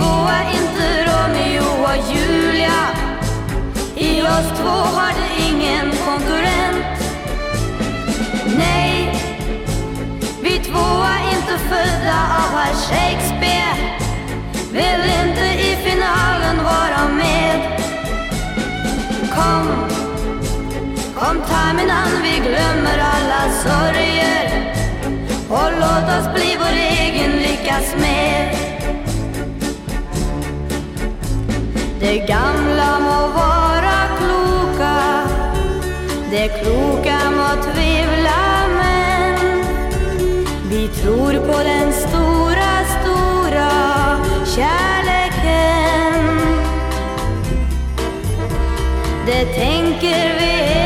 Tvåa inte Romeo och Julia. I oss två har du ingen konkurrent. Nej, vi två är inte födda av herr Shakespeare. Vill inte i finalen vara med. Kom, kom ta min hand, vi glömmer alla sorger. Det gamla må vara kloka. Det kloka må tvivla men Vi tror på den stora, stora kärleken. Det tänker vi